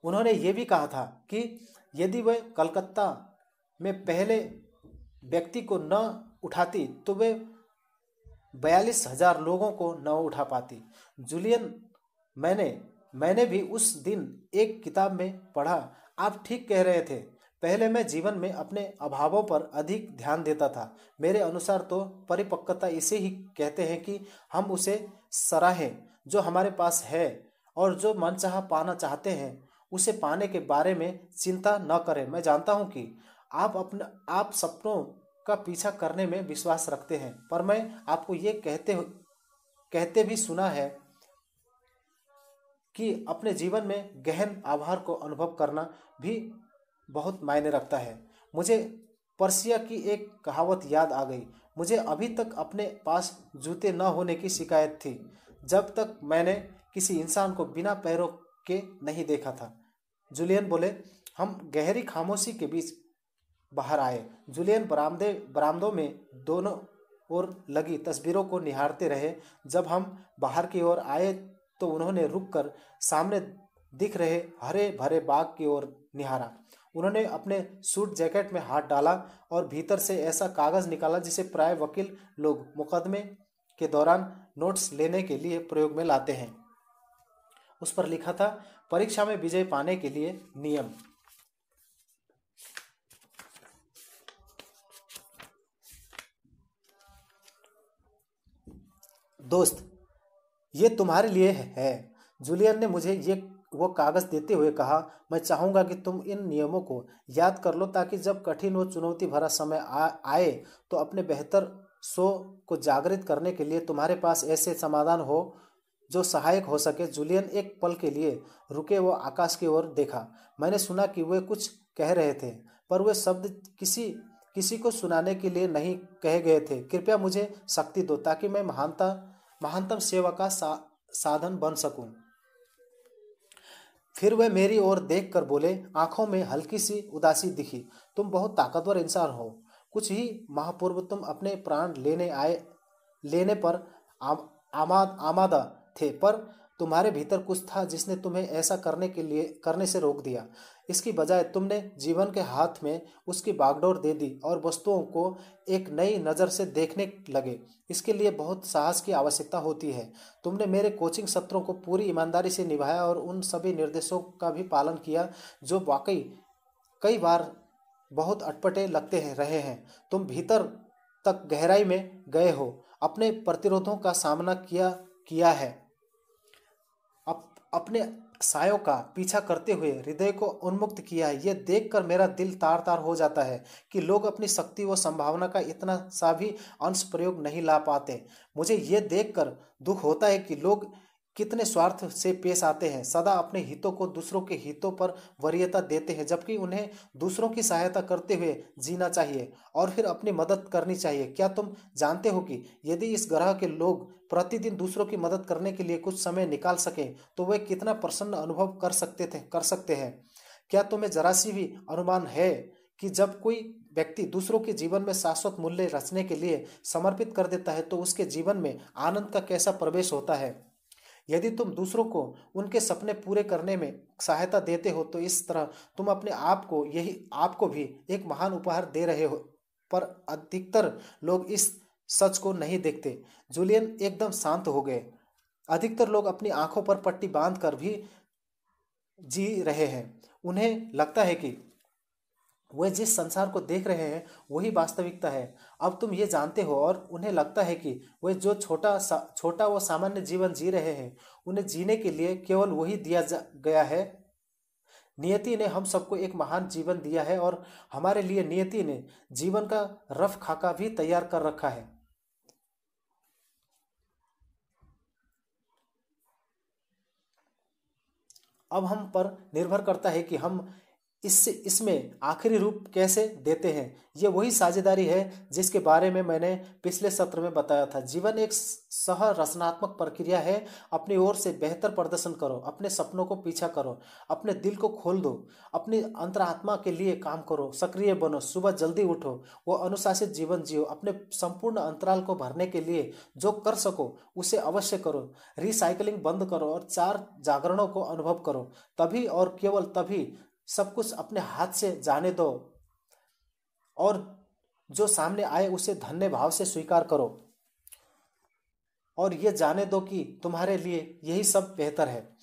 उन्होंने ये भी कहा था कि यदि वह कलकत्ता में पहले व्यक्ति को न उठाती तो वे बयालीस हज़ार लोगों को न उठा पाती। जूलियन, मैंने मैंने भी उस दिन एक किताब में पढ़ा आप ठीक कह रहे थे। पहले मैं जीवन में अपने अभावों पर अधिक ध्यान देता था। मेरे अनुसार तो परिपक्वता इसे ही कहते हैं कि हम उसे सराहें, जो हमारे पास है और जो मनचाहा पाना चाहते हैं, उसे पाने के बारे में चिंता न करें। मैं जानता हूँ कि आप अपने, आप सपनों का पीछा करने में विश्वास रखते हैं, पर मैं आपको ये कहते कहते भी सुना है कि अपने जीवन में गहन आभार को अनुभव करना भी बहुत मायने रखता है। मुझे पर्सिया की एक कहावत याद आ गई। मुझे अभी तक अपने पास जूते न होने की शिकायत थी, जब तक मैंने किसी इंसान को बिना पैरों के नहीं देखा था। जूलियन बोले, हम गहरी खामोशी के बीच बाहर आए। जूलियन बरामदे, बरामदों में दोनों ओर लगी तस्वीरों को निहारते रहे। जब हम बाहर की ओर आए तो उन्होंने रुककर सामने दिख रहे हरे भरे बाग की ओर निहारा। उन्होंने अपने सूट जैकेट में हाथ डाला और भीतर से ऐसा कागज़ निकाला जिसे प्राय वकील लोग मुकदमे के दौरान नोट्स लेने के लिए प्रयोग में लाते हैं। उस पर लिखा था, परीक्षा में विजय पाने के लिए नियम। दोस्त ये तुम्हारे लिए है। जूलियन ने मुझे ये वो कागज़ देते हुए कहा मैं चाहूँगा कि तुम इन नियमों को याद कर लो ताकि जब कठिन व चुनौती भरा समय आ, आए तो अपने बेहतर सो को जागृत करने के लिए तुम्हारे पास ऐसे समाधान हो जो सहायक हो सके। जूलियन एक पल के लिए रुके वो आकाश की ओर देखा। मैंने सुना कि वे कुछ कह रहे थे पर वे शब्द किसी किसी को सुनाने के लिए नहीं कहे गए थे। कृपया मुझे शक्ति दो ताकि मैं महानता महानतम सेवा का सा, साधन बन सकूँ। फिर वे मेरी ओर देख कर बोले आँखों में हल्की सी उदासी दिखी तुम बहुत ताकतवर इंसान हो कुछ ही महापूर्व तुम अपने प्राण लेने आए लेने पर आम, आमाद आमादा थे पर तुम्हारे भीतर कुछ था जिसने तुम्हें ऐसा करने के लिए, करने से रोक दिया। इसकी बजाय तुमने जीवन के हाथ में उसकी बागडोर दे दी और वस्तुओं को एक नई नज़र से देखने लगे। इसके लिए बहुत साहस की आवश्यकता होती है। तुमने मेरे कोचिंग सत्रों को पूरी ईमानदारी से निभाया और उन सभी निर्देशों का भी पालन किया जो वाकई कई बार बहुत अटपटे लगते हैं, रहे हैं। तुम भीतर तक गहराई में गए हो, अपने प्रतिरोधों का सामना किया किया है। अपने सायों का पीछा करते हुए हृदय को उन्मुक्त किया है ये देखकर मेरा दिल तार तार हो जाता है कि लोग अपनी शक्ति व संभावना का इतना सा भी अंश प्रयोग नहीं ला पाते। मुझे ये देखकर दुख होता है कि लोग कितने स्वार्थ से पेश आते हैं। सदा अपने हितों को दूसरों के हितों पर वरीयता देते हैं, जबकि उन्हें दूसरों की सहायता करते हुए जीना चाहिए और फिर अपनी मदद करनी चाहिए। क्या तुम जानते हो कि यदि इस ग्रह के लोग प्रतिदिन दूसरों की मदद करने के लिए कुछ समय निकाल सकें तो वे कितना प्रसन्न अनुभव कर सकते थे, कर सकते हैं? क्या तुम्हें जरा सी भी अनुमान है कि जब कोई व्यक्ति दूसरों के जीवन में शाश्वत मूल्य रचने के लिए समर्पित कर देता है तो उसके जीवन में आनंद का कैसा प्रवेश होता है? यदि तुम दूसरों को उनके सपने पूरे करने में सहायता देते हो तो इस तरह तुम अपने आप को यही, आपको भी एक महान उपहार दे रहे हो। पर अधिकतर लोग इस सच को नहीं देखते। जूलियन एकदम शांत हो गए। अधिकतर लोग अपनी आँखों पर पट्टी बाँध कर भी जी रहे हैं। उन्हें लगता है कि वे जिस संसार को देख रहे हैं, वही वास्तविकता है। अब तुम ये जानते हो और उन्हें लगता है कि वे जो छोटा सा, छोटा व सामान्य जीवन जी रहे हैं, उन्हें जीने के लिए केवल वही दिया गया है। नियति ने हम सबको एक महान जीवन दिया है और हमारे लिए नियति ने जीवन का रफ खाका भी तैयार कर रखा है। अब हम पर निर्भर करता है कि हम इससे इसमें आखिरी रूप कैसे देते हैं? ये वही साझेदारी है जिसके बारे में मैंने पिछले सत्र में बताया था। जीवन एक सह रचनात्मक प्रक्रिया है। अपनी ओर से बेहतर प्रदर्शन करो, अपने सपनों को पीछा करो, अपने दिल को खोल दो, अपनी अंतरात्मा के लिए काम करो, सक्रिय बनो, सुबह जल्दी उठो, वो अनुशासित जीवन जियो, अपने संपूर्ण अंतराल को भरने के लिए जो कर सको, उसे अवश्य करो। रिसाइकलिंग बंद करो और चार जागरणों को अनुभव करो। तभी और केवल तभी सब कुछ अपने हाथ से जाने दो और जो सामने आए उसे धन्य भाव से स्वीकार करो। और ये जाने दो कि तुम्हारे लिए यही सब बेहतर है।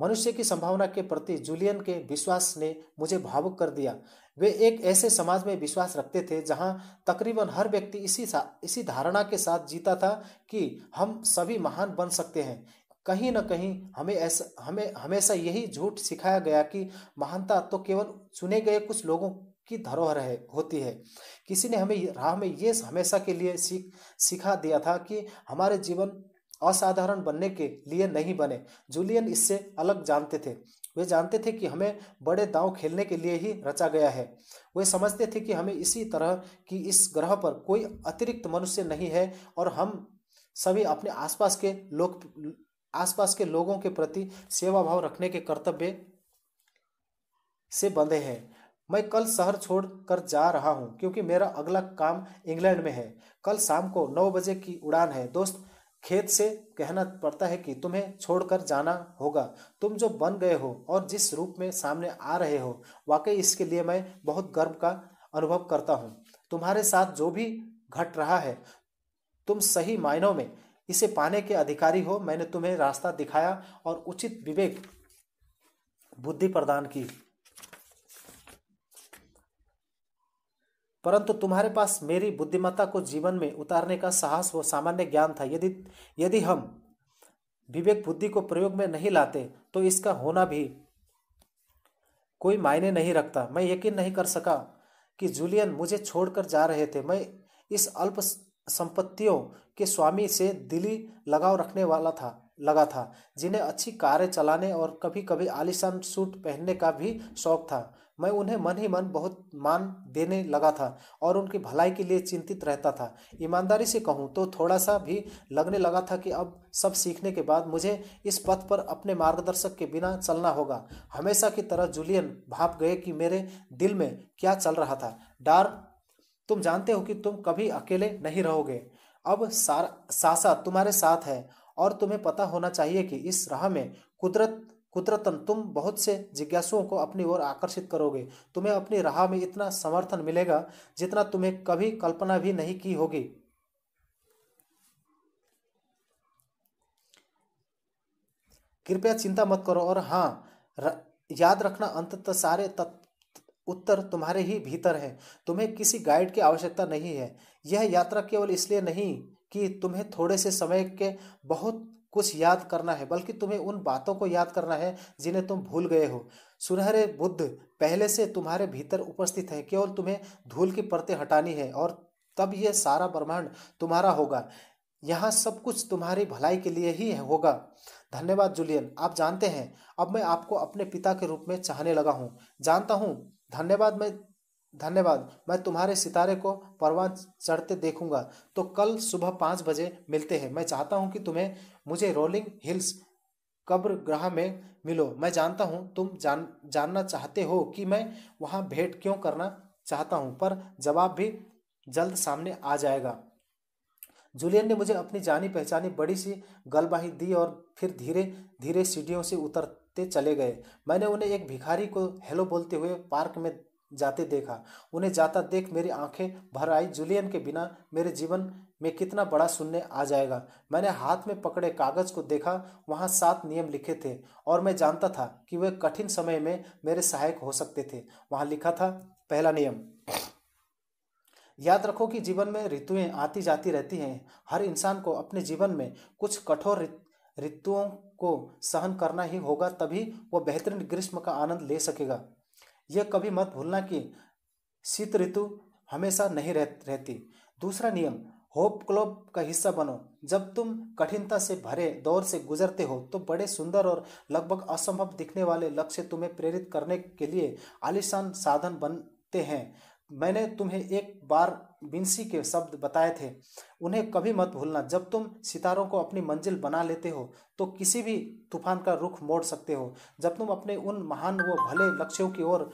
मनुष्य की संभावना के प्रति जूलियन के विश्वास ने मुझे भावुक कर दिया। वे एक ऐसे समाज में विश्वास रखते थे जहाँ तकरीबन हर व्यक्ति इसी इसी धारणा के साथ जीता था कि हम सभी महान बन सकते हैं। कहीं ना कहीं हमें ऐसा, हमें, हमेशा यही झूठ सिखाया गया कि महानता तो केवल चुने गए कुछ लोगों की धरोहर है होती है। किसी ने हमें राह में ये हमेशा के लिए सीख, सिखा दिया था कि हमारे जीवन असाधारण बनने के लिए नहीं बने। जूलियन इससे अलग जानते थे। वे जानते थे कि हमें बड़े दांव खेलने के लिए ही रचा गया है। वे समझते थे कि हमें इसी तरह की इस ग्रह पर कोई अतिरिक्त मनुष्य नहीं है और हम सभी अपने आसपास के लोग आसपास के लोगों के प्रति सेवा भाव रखने के कर्तव्य से बंधे हैं। मैं कल शहर छोड़ कर जा रहा हूँ क्योंकि मेरा अगला काम इंग्लैंड में है। कल शाम को नौ बजे की उड़ान है। दोस्त, खेत से कहना पड़ता है कि तुम्हें छोड़कर जाना होगा। तुम जो बन गए हो और जिस रूप में सामने आ रहे हो, वाकई इसके लिए मैं बहुत गर्व का अनुभव करता हूँ। तुम्हारे साथ जो भी घट रहा है, तुम सही मायनों में इसे पाने के अधिकारी हो, मैंने तुम्हें रास्ता दिखाया और उचित विवेक, बुद्धि प्रदान की। परंतु तुम्हारे पास मेरी बुद्धिमत्ता को जीवन में उतारने का साहस व सामान्य ज्ञान था। यदि यदि हम विवेक बुद्धि को प्रयोग में नहीं लाते तो इसका होना भी कोई मायने नहीं रखता। मैं यकीन नहीं कर सका कि जूलियन मुझे छोड़कर जा रहे थे। मैं इस अल्प संपत्तियों के स्वामी से दिली लगाव रखने वाला था, लगा था, जिन्हें अच्छी कारें चलाने और कभी कभी आलिशान सूट पहनने का भी शौक था। मैं उन्हें मन ही मन बहुत मान देने लगा था और उनकी भलाई के लिए चिंतित रहता था। ईमानदारी से कहूँ तो थोड़ा सा भी लगने लगा था कि अब सब सीखने के बाद मुझे इस पथ पर अपने मार्गदर्शक के बिना चलना होगा। हमेशा की तरह जूलियन भाप गए कि मेरे दिल में क्या चल रहा था। डार, तुम जानते हो कि तुम कभी अकेले नहीं रहोगे। अब सार सासा तुम्हारे साथ है और तुम्हें पता होना चाहिए कि इस राह में कुदरत कुदरतन तुम बहुत से जिज्ञासुओं को अपनी ओर आकर्षित करोगे। तुम्हें अपनी राह में इतना समर्थन मिलेगा जितना तुम्हें कभी कल्पना भी नहीं की होगी। कृपया चिंता मत करो और हाँ र, याद रखना अंततः सारे तत्व उत्तर तुम्हारे ही भीतर है। तुम्हें किसी गाइड की आवश्यकता नहीं है। यह यात्रा केवल इसलिए नहीं कि तुम्हें थोड़े से समय के बहुत कुछ याद करना है, बल्कि तुम्हें उन बातों को याद करना है जिन्हें तुम भूल गए हो। सुनहरे बुद्ध पहले से तुम्हारे भीतर उपस्थित है। केवल तुम्हें धूल की परतें हटानी है और तब यह सारा ब्रह्मांड तुम्हारा होगा। यहाँ सब कुछ तुम्हारी भलाई के लिए ही होगा। धन्यवाद जूलियन आप जानते हैं, अब मैं आपको अपने पिता के रूप में चाहने लगा हूँ। जानता हूँ धन्यवाद मैं धन्यवाद, मैं तुम्हारे सितारे को परवान चढ़ते देखूँगा। तो कल सुबह पाँच बजे मिलते हैं। मैं चाहता हूँ कि तुम्हें, मुझे रोलिंग हिल्स कब्र ग्रह में मिलो। मैं जानता हूँ, तुम जान, जानना चाहते हो कि मैं वहाँ भेंट क्यों करना चाहता हूँ, पर जवाब भी जल्द सामने आ जाएगा। जूलियन ने मुझे अपनी जानी पहचानी बड़ी सी गलबाही दी और फिर धीरे धीरे सीढ़ियों से उतरते चले गए। मैंने उन्हें एक भिखारी को हेलो बोलते हुए पार्क में जाते देखा। उन्हें जाता देख मेरी आँखें भर आई। जूलियन के बिना मेरे जीवन में कितना बड़ा शून्य आ जाएगा। मैंने हाथ में पकड़े कागज़ को देखा। वहाँ सात नियम लिखे थे और मैं जानता था कि वे कठिन समय में मेरे सहायक हो सकते थे। वहाँ लिखा था, पहला नियम। याद रखो कि जीवन में ऋतुएँ आती जाती रहती हैं। हर इंसान को अपने जीवन में कुछ कठोर ऋतुओं को सहन करना ही होगा तभी वह बेहतरीन ग्रीष्म का आनंद ले सकेगा। यह कभी मत भूलना कि शीत ऋतु हमेशा नहीं रह, रहती। दूसरा नियम होप क्लब का हिस्सा बनो। जब तुम कठिनता से भरे दौर से गुजरते हो तो बड़े सुंदर और लगभग असंभव दिखने वाले लक्ष्य तुम्हें प्रेरित करने के लिए आलिशान साधन बनते हैं। मैंने तुम्हें एक बार बिंसी के शब्द बताए थे, उन्हें कभी मत भूलना। जब तुम सितारों को अपनी मंजिल बना लेते हो तो किसी भी तूफ़ान का रुख मोड़ सकते हो। जब तुम अपने उन महान व भले लक्ष्यों की ओर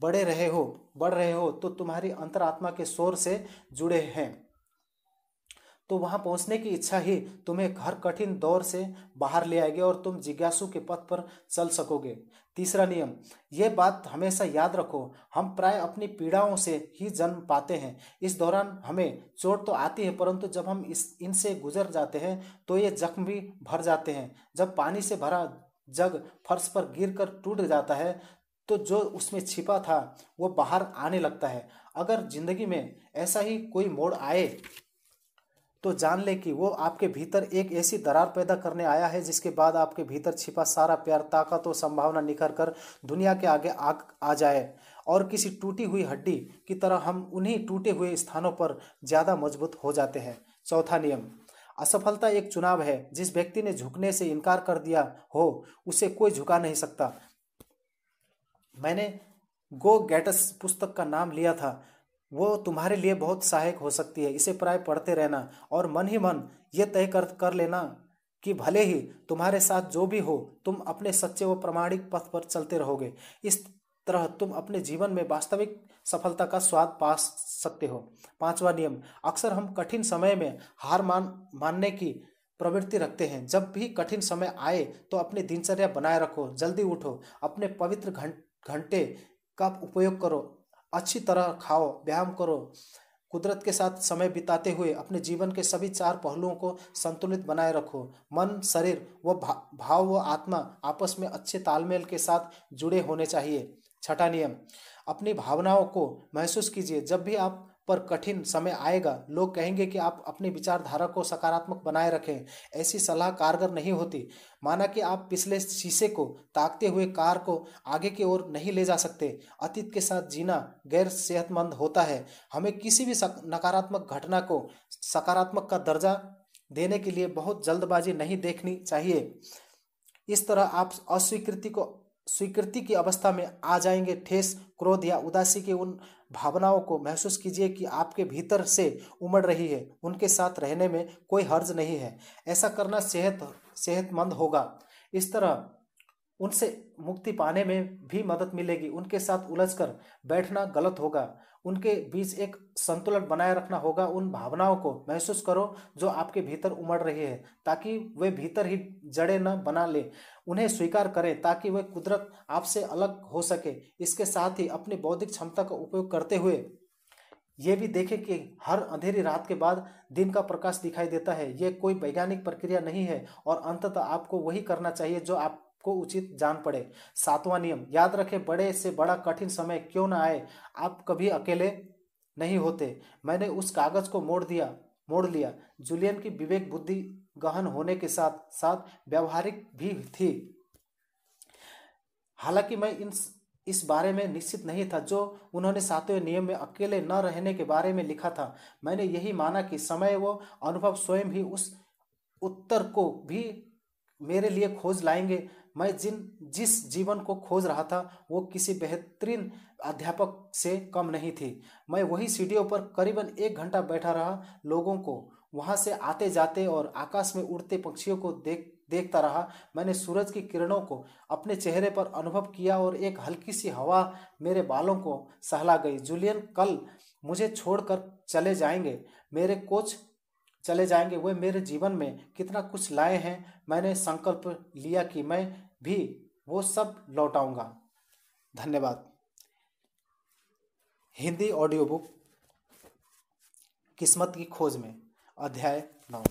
बढ़े रहे हो, बढ़ रहे हो तो तुम्हारी अंतरात्मा के शोर से जुड़े हैं। तो वहाँ पहुँचने की इच्छा ही तुम्हें हर कठिन दौर से बाहर ले आएगी और तुम जिज्ञासु के पथ पर चल सकोगे। तीसरा नियम, यह बात हमेशा याद रखो, हम प्राय अपनी पीड़ाओं से ही जन्म पाते हैं। इस दौरान हमें चोट तो आती है, परंतु जब हम इस, इनसे गुजर जाते हैं तो ये जख्म भी भर जाते हैं। जब पानी से भरा जग फर्श पर गिर कर टूट जाता है तो जो उसमें छिपा था, वो बाहर आने लगता है। अगर ज़िंदगी में ऐसा ही कोई मोड़ आए तो जान ले कि वो आपके भीतर एक ऐसी दरार पैदा करने आया है, जिसके बाद आपके भीतर छिपा सारा प्यार, ताकत और संभावना निखर कर दुनिया के आगे आग आ जाए और किसी टूटी हुई हड्डी की तरह हम उन्हीं टूटे हुए स्थानों पर ज़्यादा मज़बूत हो जाते हैं। चौथा नियम, असफलता एक चुनाव है। जिस व्यक्ति ने झुकने से इनकार कर दिया हो, उसे कोई झुका नहीं सकता। मैंने गो गैटस पुस्तक का नाम लिया था। वो तुम्हारे लिए बहुत सहायक हो सकती है। इसे प्राय पढ़ते रहना और मन ही मन ये तय कर कर लेना कि भले ही तुम्हारे साथ जो भी हो, तुम अपने सच्चे व प्रमाणिक पथ पर चलते रहोगे। इस तरह तुम अपने जीवन में वास्तविक सफलता का स्वाद पा सकते हो। पांचवा नियम, अक्सर हम कठिन समय में हार मान, मानने की प्रवृत्ति रखते हैं। जब भी कठिन समय आए तो अपनी दिनचर्या बनाए रखो, जल्दी उठो, अपने पवित्र घंटे का उपयोग करो। अच्छी तरह खाओ व्यायाम करो। कुदरत के साथ समय बिताते हुए अपने जीवन के सभी चार पहलुओं को संतुलित बनाए रखो। मन शरीर व भा, भाव व आत्मा आपस में अच्छे तालमेल के साथ जुड़े होने चाहिए। छठा नियम अपनी भावनाओं को महसूस कीजिए। जब भी आप पर कठिन समय आएगा। लोग कहेंगे कि आप अपनी विचारधारा को सकारात्मक बनाए रखें। ऐसी सलाह कारगर नहीं होती। माना कि आप पिछले शीशे को ताकते हुए कार को आगे की ओर नहीं ले जा सकते। अतीत के साथ जीना गैर सेहतमंद होता है। हमें किसी भी नकारात्मक घटना को सकारात्मक का दर्जा देने के लिए बहुत जल्दबाजी नहीं देखनी चाहिए। इस तरह आप अस्वीकृति को स्वीकृति की अवस्था में आ जाएँगे। ठेस, क्रोध या उदासी की उन भावनाओं को महसूस कीजिए कि आपके भीतर से उमड़ रही है। उनके साथ रहने में कोई हर्ज नहीं है। ऐसा करना सेहत, सेहतमंद होगा। इस तरह उनसे मुक्ति पाने में भी मदद मिलेगी। उनके साथ उलझकर बैठना गलत होगा। उनके बीच एक संतुलन बनाए रखना होगा। उन भावनाओं को महसूस करो जो आपके भीतर उमड़ रही है, ताकि वे भीतर ही जड़े न बना ले। उन्हें स्वीकार करें, ताकि वे कुदरत आपसे अलग हो सके। इसके साथ ही अपनी बौद्धिक क्षमता का उपयोग करते हुए ये भी देखें कि हर अंधेरी रात के बाद दिन का प्रकाश दिखाई देता है। ये कोई वैज्ञानिक प्रक्रिया नहीं है और अंततः आपको वही करना चाहिए जो आप को उचित जान पड़े। सातवां नियम, याद रखें, बड़े से बड़ा कठिन समय क्यों ना आए? आप कभी अकेले नहीं होते। मैंने उस कागज़ को मोड़ दिया, मोड़ लिया। जूलियन की विवेक बुद्धि गहन होने के साथ साथ व्यवहारिक भी थी। हालाँकि मैं इन इस बारे में निश्चित नहीं था, जो उन्होंने सातवें नियम में अकेले न रहने के बारे में लिखा था। मैंने यही माना कि समय वो अनुभव स्वयं ही उस उत्तर को भी मेरे लिए खोज लाएँगे। मैं जिन, जिस जीवन को खोज रहा था, वो किसी बेहतरीन अध्यापक से कम नहीं थी। मैं वही सीढ़ियों पर करीबन एक घंटा बैठा रहा, लोगों को वहाँ से आते जाते और आकाश में उड़ते पक्षियों को देख, देखता रहा। मैंने सूरज की किरणों को अपने चेहरे पर अनुभव किया और एक हल्की सी हवा मेरे बालों को सहला गई। जूलियन कल मुझे छोड़कर चले जाएँगे। मेरे कोच चले जाएँगे। वे मेरे जीवन में कितना कुछ लाए हैं, मैंने संकल्प लिया कि मैं भी वो सब लौटाऊँगा। धन्यवाद। हिंदी ऑडियो बुक किस्मत की खोज में, अध्याय नौ।